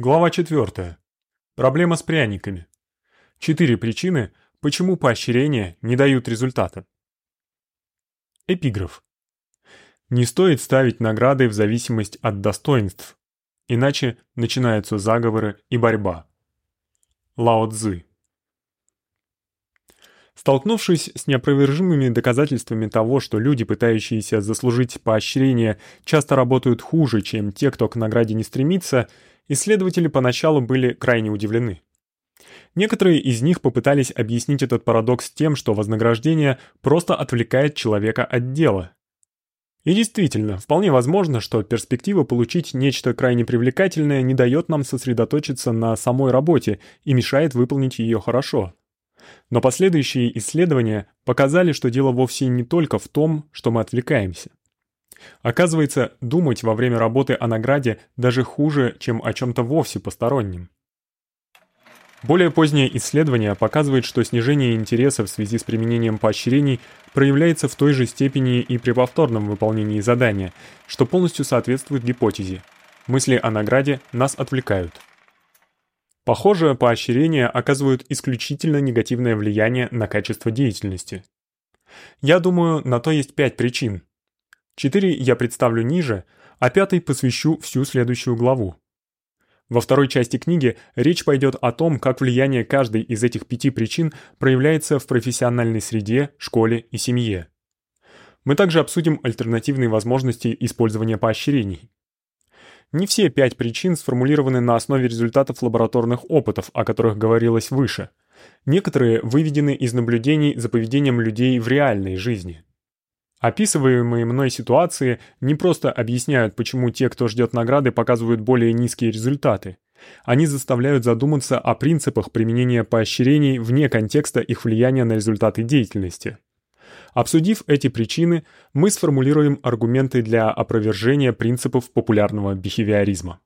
Глава 4. Проблема с пряниками. Четыре причины, почему поощрения не дают результата. Эпиграф. Не стоит ставить награды в зависимость от достоинств, иначе начинаются заговоры и борьба. Лао Цзы. Столкнувшись с неопровержимыми доказательствами того, что люди, пытающиеся заслужить поощрение, часто работают хуже, чем те, кто к награде не стремится, исследователи поначалу были крайне удивлены. Некоторые из них попытались объяснить этот парадокс тем, что вознаграждение просто отвлекает человека от дела. И действительно, вполне возможно, что перспектива получить нечто крайне привлекательное не даёт нам сосредоточиться на самой работе и мешает выполнить её хорошо. Но последующие исследования показали, что дело вовсе не только в том, что мы отвлекаемся. Оказывается, думать во время работы о награде даже хуже, чем о чём-то вовсе постороннем. Более позднее исследование показывает, что снижение интереса в связи с применением поощрений проявляется в той же степени и при повторном выполнении задания, что полностью соответствует гипотезе. Мысли о награде нас отвлекают. Похоже, поощрения оказывают исключительно негативное влияние на качество деятельности. Я думаю, на то есть пять причин. Четыре я представлю ниже, а пятой посвящу всю следующую главу. Во второй части книги речь пойдет о том, как влияние каждой из этих пяти причин проявляется в профессиональной среде, школе и семье. Мы также обсудим альтернативные возможности использования поощрений. Не все пять причин сформулированы на основе результатов лабораторных опытов, о которых говорилось выше. Некоторые выведены из наблюдений за поведением людей в реальной жизни. Описываемые мной ситуации не просто объясняют, почему те, кто ждёт награды, показывают более низкие результаты. Они заставляют задуматься о принципах применения поощрений вне контекста их влияния на результаты деятельности. Обсудив эти причины, мы сформулируем аргументы для опровержения принципов популярного бихевиоризма.